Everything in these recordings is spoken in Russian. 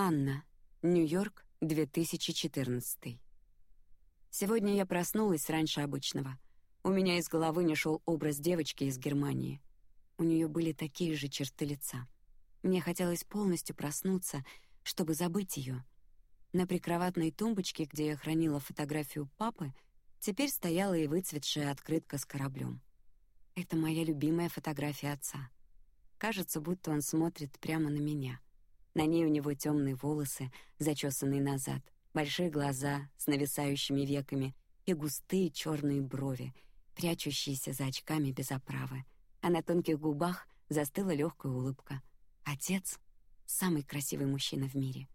Анна, Нью-Йорк, 2014. Сегодня я проснулась раньше обычного. У меня из головы не шел образ девочки из Германии. У нее были такие же черты лица. Мне хотелось полностью проснуться, чтобы забыть ее. На прикроватной тумбочке, где я хранила фотографию папы, теперь стояла и выцветшая открытка с кораблем. Это моя любимая фотография отца. Кажется, будто он смотрит прямо на меня. На ней у него темные волосы, зачесанные назад, большие глаза с нависающими веками и густые черные брови, прячущиеся за очками без оправы. А на тонких губах застыла легкая улыбка. Отец — самый красивый мужчина в мире.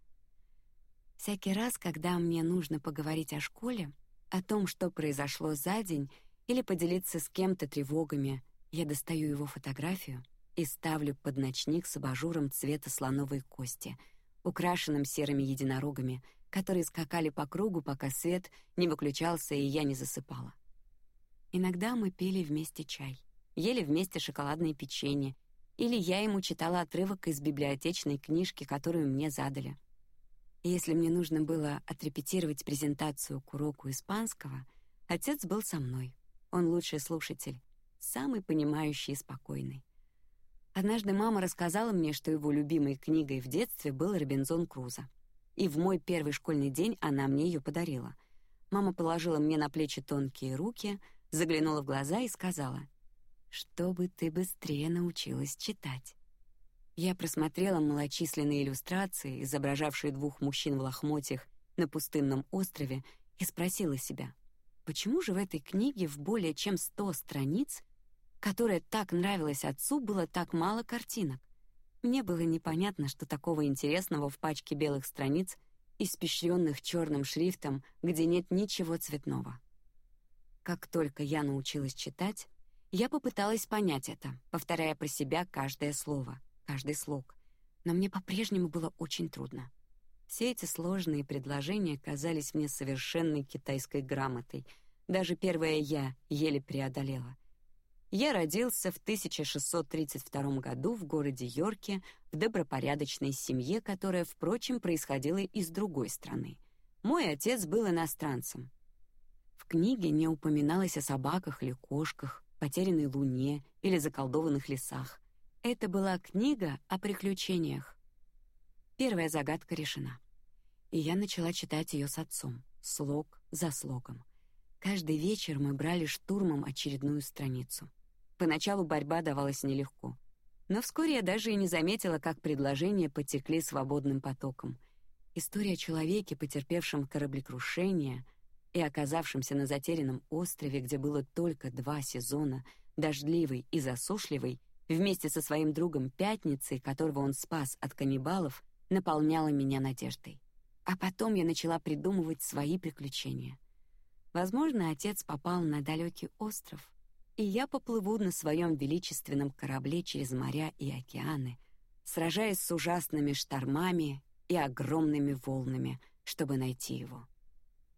Всякий раз, когда мне нужно поговорить о школе, о том, что произошло за день, или поделиться с кем-то тревогами, я достаю его фотографию и ставлю под ночник с абажуром цвета слоновой кости, украшенным серыми единорогами, которые скакали по кругу, пока свет не выключался и я не засыпала. Иногда мы пили вместе чай, ели вместе шоколадные печенье, или я ему читала отрывок из библиотечной книжки, которую мне задали. Если мне нужно было отрепетировать презентацию к уроку испанского, отец был со мной. Он лучший слушатель, самый понимающий и спокойный. Однажды мама рассказала мне, что его любимой книгой в детстве был Робинзон Крузо. И в мой первый школьный день она мне ее подарила. Мама положила мне на плечи тонкие руки, заглянула в глаза и сказала: "Чтобы ты быстрее научилась читать". Я просмотрела малочисленные иллюстрации, изображавшие двух мужчин в лохмотьях на пустынном острове, и спросила себя: почему же в этой книге в более чем сто страниц которая так нравилась отцу, было так мало картинок. Мне было непонятно, что такого интересного в пачке белых страниц, испещренных черным шрифтом, где нет ничего цветного. Как только я научилась читать, я попыталась понять это, повторяя про себя каждое слово, каждый слог, но мне по-прежнему было очень трудно. Все эти сложные предложения казались мне совершенной китайской грамотой. Даже первое я еле преодолела. Я родился в 1632 году в городе Йорке в добропорядочной семье, которая, впрочем, происходила из другой страны. Мой отец был иностранцем. В книге не упоминалось о собаках или кошках, потерянной луне или заколдованных лесах. Это была книга о приключениях. Первая загадка решена. И я начала читать ее с отцом, слог за слогом. Каждый вечер мы брали штурмом очередную страницу. Поначалу борьба давалась нелегко, но вскоре я даже и не заметила, как предложения потекли свободным потоком. История о человеке, потерпевшем кораблекрушение и оказавшемся на затерянном острове, где было только два сезона, дождливый и засушливый, вместе со своим другом Пятницей, которого он спас от каннибалов, наполняла меня надеждой. А потом я начала придумывать свои приключения. Возможно, отец попал на далекий остров, и я поплыву на своем величественном корабле через моря и океаны, сражаясь с ужасными штормами и огромными волнами, чтобы найти его.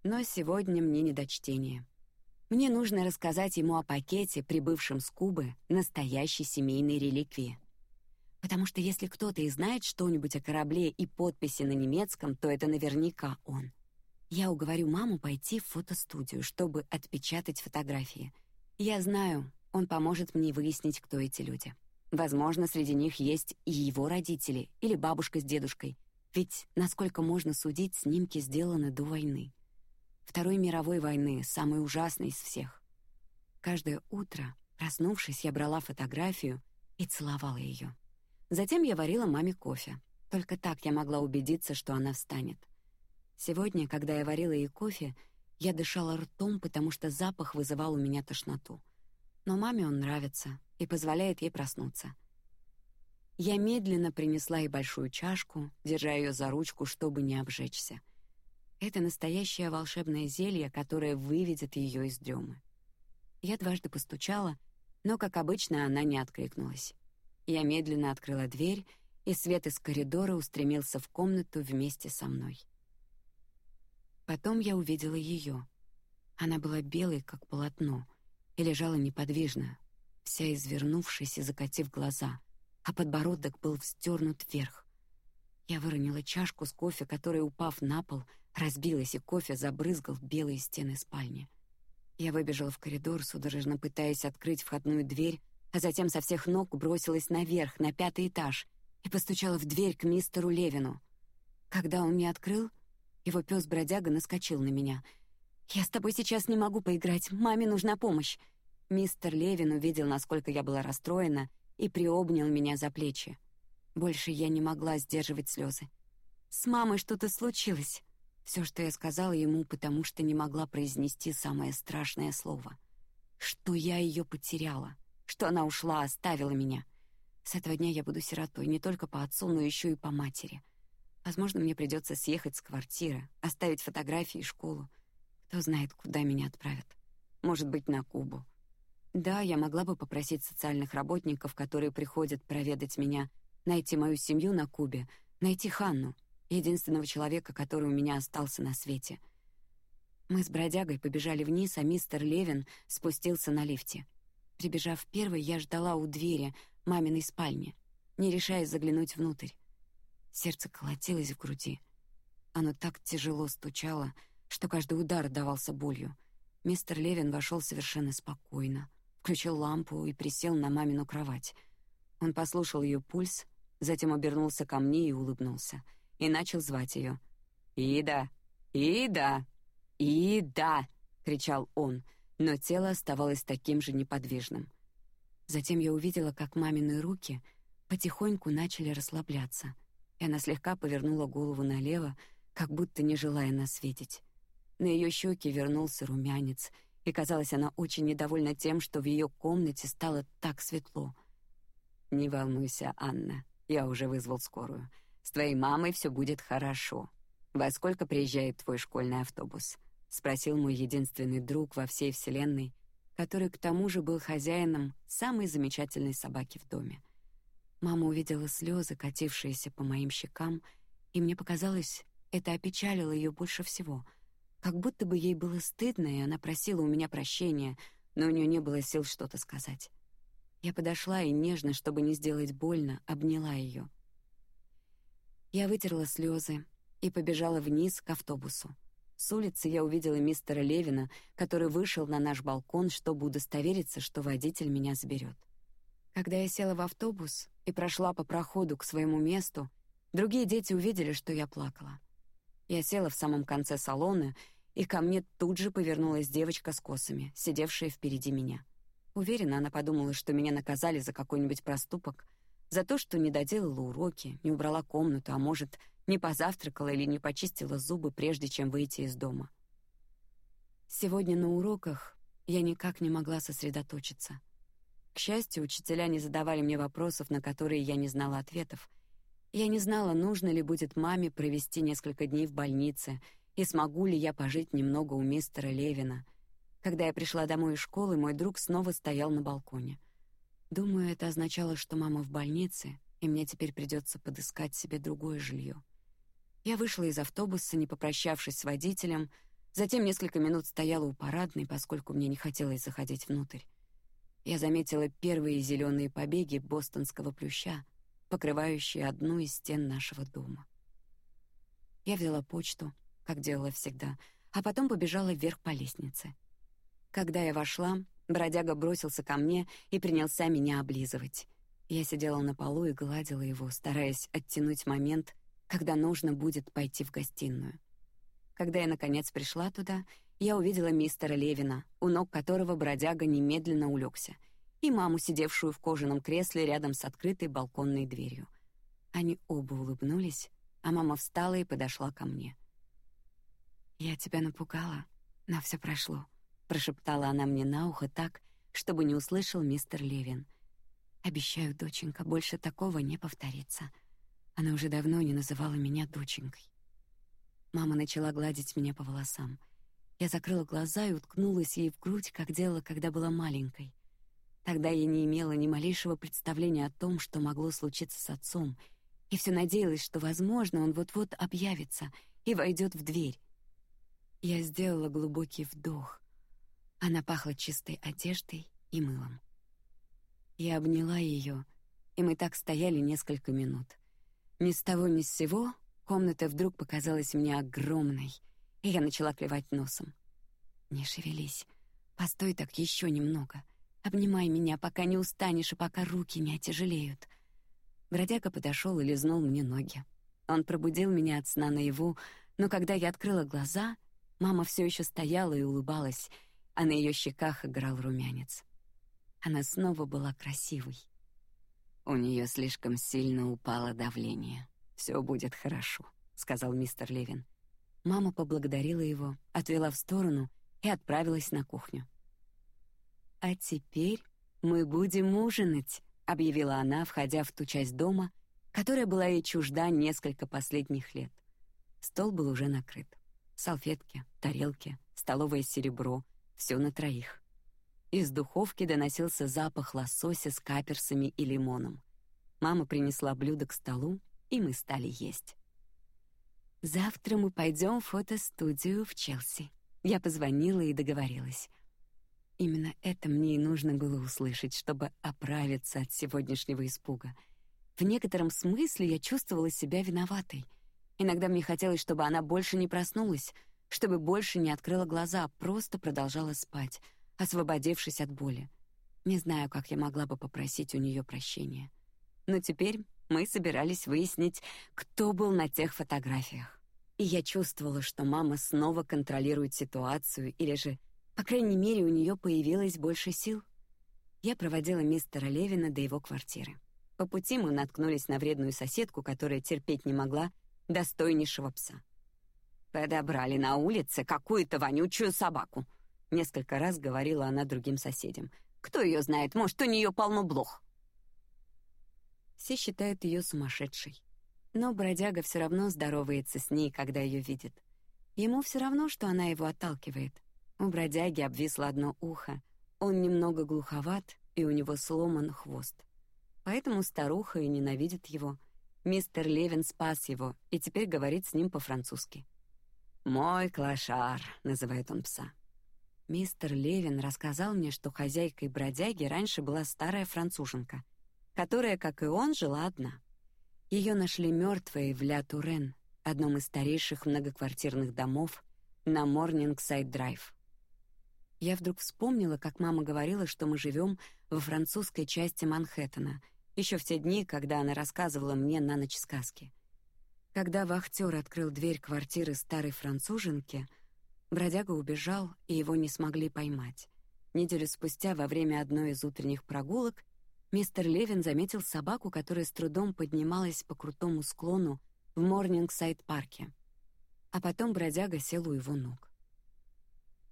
Но сегодня мне не до чтения. Мне нужно рассказать ему о пакете, прибывшем с Кубы, настоящей семейной реликвии. Потому что если кто-то и знает что-нибудь о корабле и подписи на немецком, то это наверняка он. Я уговорю маму пойти в фотостудию, чтобы отпечатать фотографии — я знаю, он поможет мне выяснить, кто эти люди. Возможно, среди них есть и его родители или бабушка с дедушкой. Ведь, насколько можно судить, снимки сделаны до войны. Второй мировой войны, самой ужасной из всех. Каждое утро, проснувшись, я брала фотографию и целовала ее. Затем я варила маме кофе. Только так я могла убедиться, что она встанет. Сегодня, когда я варила ей кофе, я дышала ртом, потому что запах вызывал у меня тошноту. Но маме он нравится и позволяет ей проснуться. Я медленно принесла ей большую чашку, держа ее за ручку, чтобы не обжечься. Это настоящее волшебное зелье, которое выведет ее из дремы. Я дважды постучала, но, как обычно, она не откликнулась. Я медленно открыла дверь, и свет из коридора устремился в комнату вместе со мной. Потом я увидела ее. Она была белой, как полотно, и лежала неподвижно, вся извернувшись и закатив глаза, а подбородок был вздернут вверх. Я выронила чашку с кофе, которая, упав на пол, разбилась, и кофе забрызгал белые стены спальни. Я выбежала в коридор, судорожно пытаясь открыть входную дверь, а затем со всех ног бросилась наверх, на пятый этаж, и постучала в дверь к мистеру Левину. Когда он мне открыл, его пес бродяга наскочил на меня. «Я с тобой сейчас не могу поиграть, маме нужна помощь!» Мистер Левин увидел, насколько я была расстроена, и приобнял меня за плечи. Больше я не могла сдерживать слезы. «С мамой что-то случилось!» Все, что я сказала ему, потому что не могла произнести самое страшное слово. Что я ее потеряла, что она ушла, оставила меня. С этого дня я буду сиротой не только по отцу, но еще и по матери. Возможно, мне придется съехать с квартиры, оставить фотографии и школу. Кто знает, куда меня отправят. Может быть, на Кубу. Да, я могла бы попросить социальных работников, которые приходят проведать меня, найти мою семью на Кубе, найти Ханну, единственного человека, который у меня остался на свете. Мы с бродягой побежали вниз, а мистер Левин спустился на лифте. Прибежав первой, я ждала у двери маминой спальни, не решаясь заглянуть внутрь. Сердце колотилось в груди. Оно так тяжело стучало, что каждый удар давался болью. Мистер Левин вошел совершенно спокойно, включил лампу и присел на мамину кровать. Он послушал ее пульс, затем обернулся ко мне и улыбнулся — и начал звать ее. «Ида! Ида! Ида!» — кричал он, но тело оставалось таким же неподвижным. Затем я увидела, как мамины руки потихоньку начали расслабляться, и она слегка повернула голову налево, как будто не желая нас видеть. На ее щеки вернулся румянец, и казалось, она очень недовольна тем, что в ее комнате стало так светло. «Не волнуйся, Анна, я уже вызвал скорую. С твоей мамой все будет хорошо. Во сколько приезжает твой школьный автобус? спросил мой единственный друг во всей вселенной, который к тому же был хозяином самой замечательной собаки в доме. Мама увидела слезы, катившиеся по моим щекам, и мне показалось, это опечалило ее больше всего, как будто бы ей было стыдно, и она просила у меня прощения, но у нее не было сил что-то сказать. Я подошла и нежно, чтобы не сделать больно, обняла ее. Я вытерла слезы и побежала вниз к автобусу. С улицы я увидела мистера Левина, который вышел на наш балкон, чтобы удостовериться, что водитель меня заберет. Когда я села в автобус и прошла по проходу к своему месту, другие дети увидели, что я плакала. Я села в самом конце салона, и ко мне тут же повернулась девочка с косами, сидевшая впереди меня. Уверена, она подумала, что меня наказали за какой-нибудь проступок, за то, что не доделала уроки, не убрала комнату, а может, не позавтракала или не почистила зубы, прежде чем выйти из дома. Сегодня на уроках я никак не могла сосредоточиться. К счастью, учителя не задавали мне вопросов, на которые я не знала ответов. Я не знала, нужно ли будет маме провести несколько дней в больнице и смогу ли я пожить немного у мистера Левина. Когда я пришла домой из школы, мой друг снова стоял на балконе. Думаю, это означало, что мама в больнице, и мне теперь придется подыскать себе другое жилье. Я вышла из автобуса, не попрощавшись с водителем, затем несколько минут стояла у парадной, поскольку мне не хотелось заходить внутрь. Я заметила первые зеленые побеги бостонского плюща, покрывающие одну из стен нашего дома. Я взяла почту, как делала всегда, а потом побежала вверх по лестнице. Когда я вошла, Бродяга бросился ко мне и принялся меня облизывать. Я сидела на полу и гладила его, стараясь оттянуть момент, когда нужно будет пойти в гостиную. Когда я наконец пришла туда, я увидела мистера Левина, у ног которого бродяга немедленно улегся, и маму, сидевшую в кожаном кресле рядом с открытой балконной дверью. Они оба улыбнулись, а мама встала и подошла ко мне. Я тебя напугала, но все прошло прошептала она мне на ухо так, чтобы не услышал мистер Левин. Обещаю, доченька, больше такого не повторится. Она уже давно не называла меня доченькой. Мама начала гладить меня по волосам. Я закрыла глаза и уткнулась ей в грудь, как делала, когда была маленькой. Тогда я не имела ни малейшего представления о том, что могло случиться с отцом, и все надеялась, что, возможно, он вот-вот объявится и войдет в дверь. Я сделала глубокий вдох, она пахла чистой одеждой и мылом. Я обняла ее, и мы так стояли несколько минут. Ни с того ни с сего комната вдруг показалась мне огромной, я начала клевать носом. «Не шевелись. Постой так еще немного. Обнимай меня, пока не устанешь и пока руки не отяжелеют». Бродяга подошел и лизнул мне ноги. Он пробудил меня от сна наяву, но когда я открыла глаза, мама все еще стояла и улыбалась, а на ее щеках играл румянец. Она снова была красивой. У нее слишком сильно упало давление. Все будет хорошо, сказал мистер Левин. Мама поблагодарила его, отвела в сторону и отправилась на кухню. А теперь мы будем ужинать, объявила она, входя в ту часть дома, которая была ей чужда несколько последних лет. Стол был уже накрыт. Салфетки, тарелки, столовое серебро — все на троих. Из духовки доносился запах лосося с каперсами и лимоном. Мама принесла блюдо к столу, и мы стали есть. Завтра мы пойдем в фотостудию в Челси. Я позвонила и договорилась. Именно это мне и нужно было услышать, чтобы оправиться от сегодняшнего испуга — в некотором смысле я чувствовала себя виноватой. Иногда мне хотелось, чтобы она больше не проснулась, чтобы больше не открыла глаза, а просто продолжала спать, освободившись от боли. Не знаю, как я могла бы попросить у нее прощения. Но теперь мы собирались выяснить, кто был на тех фотографиях. И я чувствовала, что мама снова контролирует ситуацию, или же, по крайней мере, у нее появилось больше сил. Я проводила мистера Левина до его квартиры. По пути мы наткнулись на вредную соседку, которая терпеть не могла достойнейшего пса. «Подобрали на улице какую-то вонючую собаку», — несколько раз говорила она другим соседям. «Кто ее знает, может, у нее полно блох». Все считают ее сумасшедшей. Но бродяга все равно здоровается с ней, когда ее видит. Ему все равно, что она его отталкивает. У бродяги обвисло одно ухо, он немного глуховат, и у него сломан хвост. Поэтому старуха и ненавидит его. Мистер Левин спас его и теперь говорит с ним по-французски. «Мой клошар», — называет он пса. Мистер Левин рассказал мне, что хозяйкой бродяги раньше была старая француженка, которая, как и он, жила одна. Ее нашли мертвой в Ля Турен, одном из старейших многоквартирных домов на Морнингсайд-драйв. Я вдруг вспомнила, как мама говорила, что мы живем во французской части Манхэттена — еще в те дни, когда она рассказывала мне на ночь сказки. Когда вахтер открыл дверь квартиры старой француженки, бродяга убежал, и его не смогли поймать. Неделю спустя, во время одной из утренних прогулок, мистер Левин заметил собаку, которая с трудом поднималась по крутому склону в Морнингсайд-парке. А потом бродяга сел у его ног.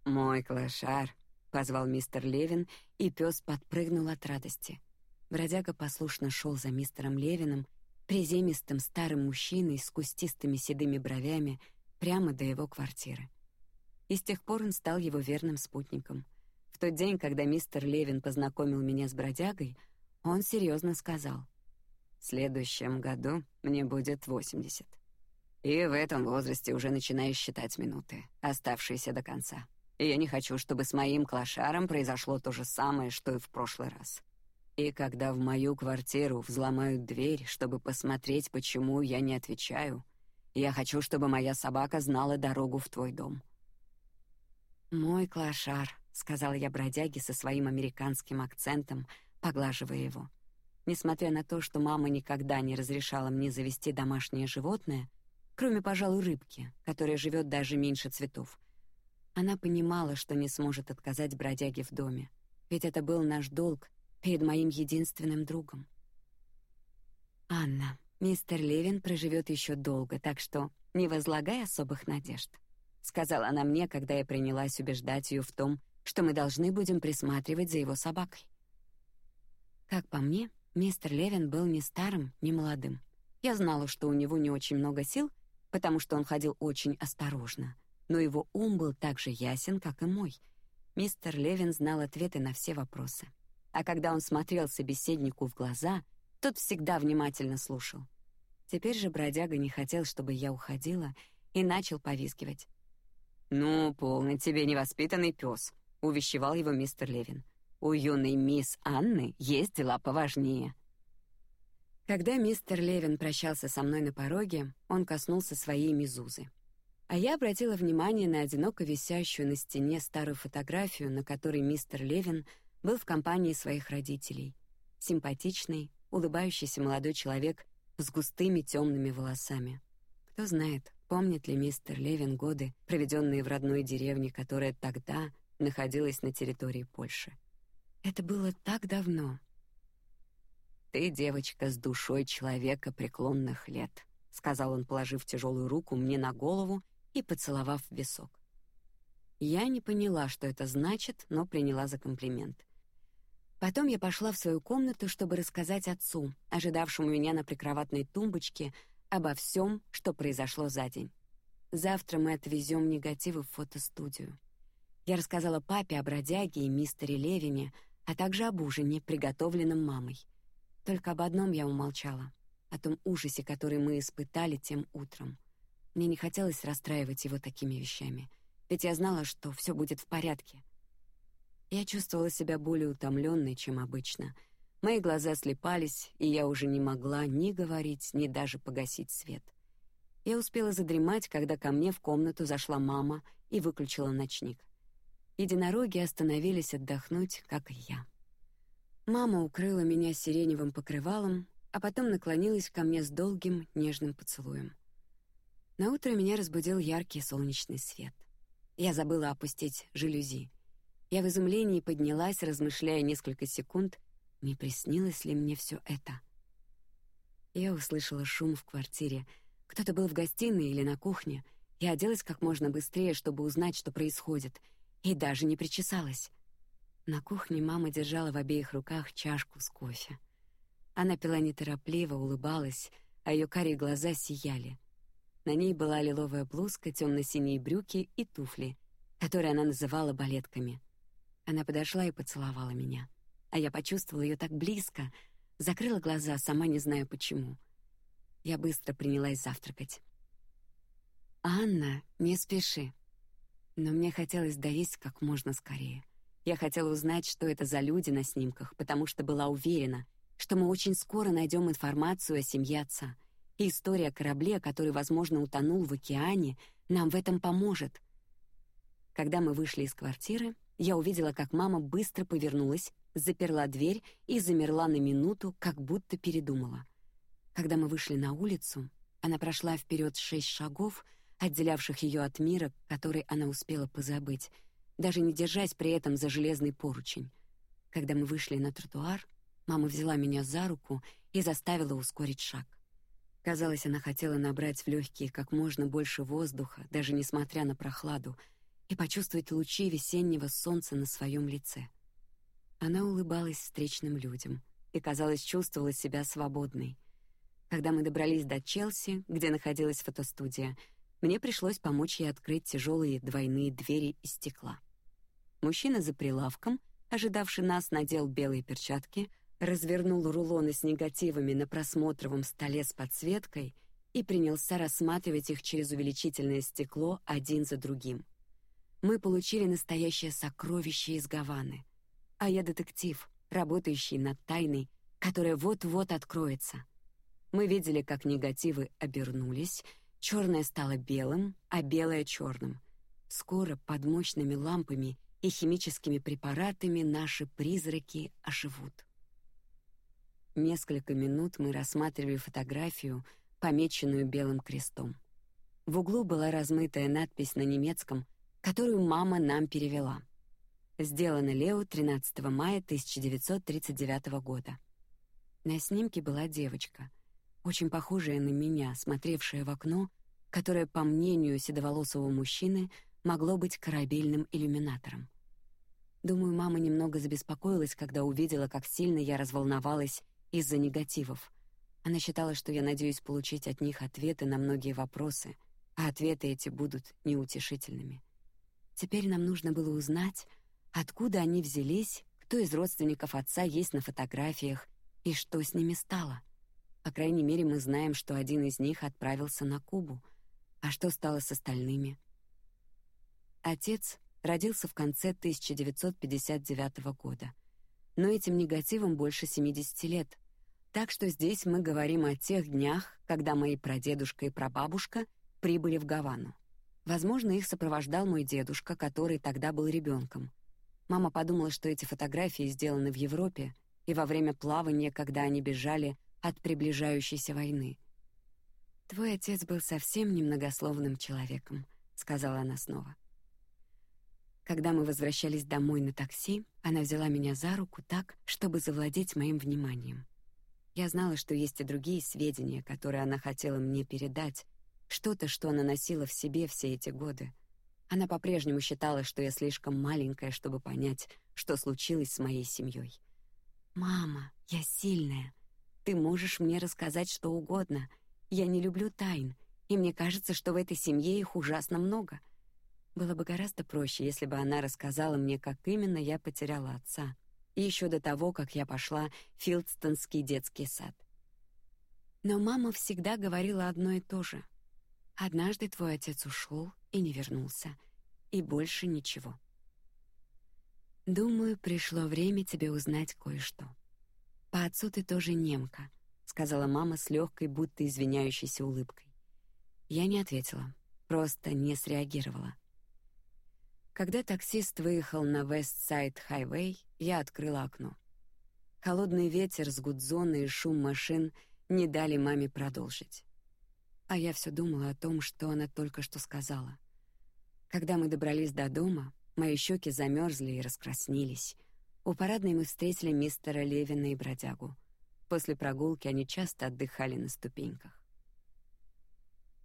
«Мой клошар», — позвал мистер Левин, и пес подпрыгнул от радости. Бродяга послушно шел за мистером Левиным, приземистым старым мужчиной с кустистыми седыми бровями, прямо до его квартиры. И с тех пор он стал его верным спутником. В тот день, когда мистер Левин познакомил меня с бродягой, он серьезно сказал: "В следующем году мне будет 80. И в этом возрасте уже начинаю считать минуты, оставшиеся до конца. И я не хочу, чтобы с моим клошаром произошло то же самое, что и в прошлый раз. И когда в мою квартиру взломают дверь, чтобы посмотреть, почему я не отвечаю, я хочу, чтобы моя собака знала дорогу в твой дом. Мой клошар, сказал я бродяге со своим американским акцентом, поглаживая его. Несмотря на то, что мама никогда не разрешала мне завести домашнее животное, кроме, пожалуй, рыбки, которая живет даже меньше цветов, она понимала, что не сможет отказать бродяге в доме, ведь это был наш долг перед моим единственным другом. Анна, мистер Левин проживет еще долго, так что не возлагай особых надежд, сказала она мне, когда я принялась убеждать ее в том, что мы должны будем присматривать за его собакой. Как по мне, мистер Левин был не старым, не молодым. Я знала, что у него не очень много сил, потому что он ходил очень осторожно, но его ум был так же ясен, как и мой. Мистер Левин знал ответы на все вопросы а когда он смотрел собеседнику в глаза, тот всегда внимательно слушал. Теперь же бродяга не хотел, чтобы я уходила, и начал повизгивать. «Ну, полный тебе невоспитанный пес», — увещевал его мистер Левин. «У юной мисс Анны есть дела поважнее». Когда мистер Левин прощался со мной на пороге, он коснулся своей мизузы. А я обратила внимание на одиноко висящую на стене старую фотографию, на которой мистер Левин был в компании своих родителей. Симпатичный, улыбающийся молодой человек с густыми темными волосами. Кто знает, помнит ли мистер Левин годы, проведенные в родной деревне, которая тогда находилась на территории Польши. Это было так давно, ты девочка с душой человека преклонных лет, сказал он, положив тяжелую руку мне на голову и поцеловав в висок. Я не поняла, что это значит, но приняла за комплимент. Потом я пошла в свою комнату, чтобы рассказать отцу, ожидавшему меня на прикроватной тумбочке, обо всем, что произошло за день. Завтра мы отвезем негативы в фотостудию. Я рассказала папе о бродяге и мистере Левине, а также об ужине, приготовленном мамой. Только об одном я умолчала — о том ужасе, который мы испытали тем утром. Мне не хотелось расстраивать его такими вещами, ведь я знала, что все будет в порядке. Я чувствовала себя более утомленной, чем обычно. Мои глаза слепались, и я уже не могла ни говорить, ни даже погасить свет. Я успела задремать, когда ко мне в комнату зашла мама и выключила ночник. Единороги остановились отдохнуть, как и я. Мама укрыла меня сиреневым покрывалом, а потом наклонилась ко мне с долгим нежным поцелуем. На утро меня разбудил яркий солнечный свет. Я забыла опустить жалюзи. Я в изумлении поднялась, размышляя несколько секунд, не приснилось ли мне все это. Я услышала шум в квартире. Кто-то был в гостиной или на кухне. Я оделась как можно быстрее, чтобы узнать, что происходит, и даже не причесалась. На кухне мама держала в обеих руках чашку с кофе. Она пила неторопливо, улыбалась, а ее карие глаза сияли. На ней была лиловая блузка, темно-синие брюки и туфли, которые она называла балетками. Она подошла и поцеловала меня, а я почувствовала ее так близко, закрыла глаза, сама не знаю почему. Я быстро принялась завтракать. Анна, не спеши. Но мне хотелось доесть как можно скорее. Я хотела узнать, что это за люди на снимках, потому что была уверена, что мы очень скоро найдем информацию о семье отца. И история о корабле, который, возможно, утонул в океане, нам в этом поможет. Когда мы вышли из квартиры, я увидела, как мама быстро повернулась, заперла дверь и замерла на минуту, как будто передумала. Когда мы вышли на улицу, она прошла вперед шесть шагов, отделявших ее от мира, который она успела позабыть, даже не держась при этом за железный поручень. Когда мы вышли на тротуар, мама взяла меня за руку и заставила ускорить шаг. Казалось, она хотела набрать в легкие как можно больше воздуха, даже несмотря на прохладу, и почувствовать лучи весеннего солнца на своем лице. Она улыбалась встречным людям и, казалось, чувствовала себя свободной. Когда мы добрались до Челси, где находилась фотостудия, мне пришлось помочь ей открыть тяжелые двойные двери из стекла. Мужчина за прилавком, ожидавший нас, надел белые перчатки, развернул рулоны с негативами на просмотровом столе с подсветкой и принялся рассматривать их через увеличительное стекло один за другим. Мы получили настоящее сокровище из Гаваны, а я детектив, работающий над тайной, которая вот-вот откроется. Мы видели, как негативы обернулись, черное стало белым, а белое черным. Скоро под мощными лампами и химическими препаратами наши призраки оживут. Несколько минут мы рассматривали фотографию, помеченную белым крестом. В углу была размытая надпись на немецком, которую мама нам перевела. Сделано Лео 13 мая 1939 года. На снимке была девочка, очень похожая на меня, смотревшая в окно, которое, по мнению седоволосого мужчины, могло быть корабельным иллюминатором. Думаю, мама немного забеспокоилась, когда увидела, как сильно я разволновалась из-за негативов. Она считала, что я надеюсь получить от них ответы на многие вопросы, а ответы эти будут неутешительными. Теперь нам нужно было узнать, откуда они взялись, кто из родственников отца есть на фотографиях и что с ними стало. По крайней мере, мы знаем, что один из них отправился на Кубу, а что стало с остальными? Отец родился в конце 1959 года. Но этим негативом больше 70 лет. Так что здесь мы говорим о тех днях, когда мои прадедушка и прабабушка прибыли в Гавану. Возможно, их сопровождал мой дедушка, который тогда был ребенком. Мама подумала, что эти фотографии сделаны в Европе и во время плавания, когда они бежали от приближающейся войны. Твой отец был совсем немногословным человеком, сказала она снова. Когда мы возвращались домой на такси, она взяла меня за руку так, чтобы завладеть моим вниманием. Я знала, что есть и другие сведения, которые она хотела мне передать, что-то, что она носила в себе все эти годы. Она по-прежнему считала, что я слишком маленькая, чтобы понять, что случилось с моей семьей. Мама, я сильная. Ты можешь мне рассказать что угодно. Я не люблю тайн, и мне кажется, что в этой семье их ужасно много. Было бы гораздо проще, если бы она рассказала мне, как именно я потеряла отца, и еще до того, как я пошла в Филдстонский детский сад. Но мама всегда говорила одно и то же. Однажды твой отец ушел и не вернулся, и больше ничего. Думаю, пришло время тебе узнать кое-что. По отцу ты тоже немка, сказала мама с легкой, будто извиняющейся улыбкой. Я не ответила, просто не среагировала. Когда таксист выехал на Вест-Сайд Хайвей, я открыла окно. Холодный ветер с гудзона и шум машин не дали маме продолжить. А я все думала о том, что она только что сказала. Когда мы добрались до дома, мои щеки замерзли и раскраснелись. У парадной мы встретили мистера Левина и бродягу. После прогулки они часто отдыхали на ступеньках.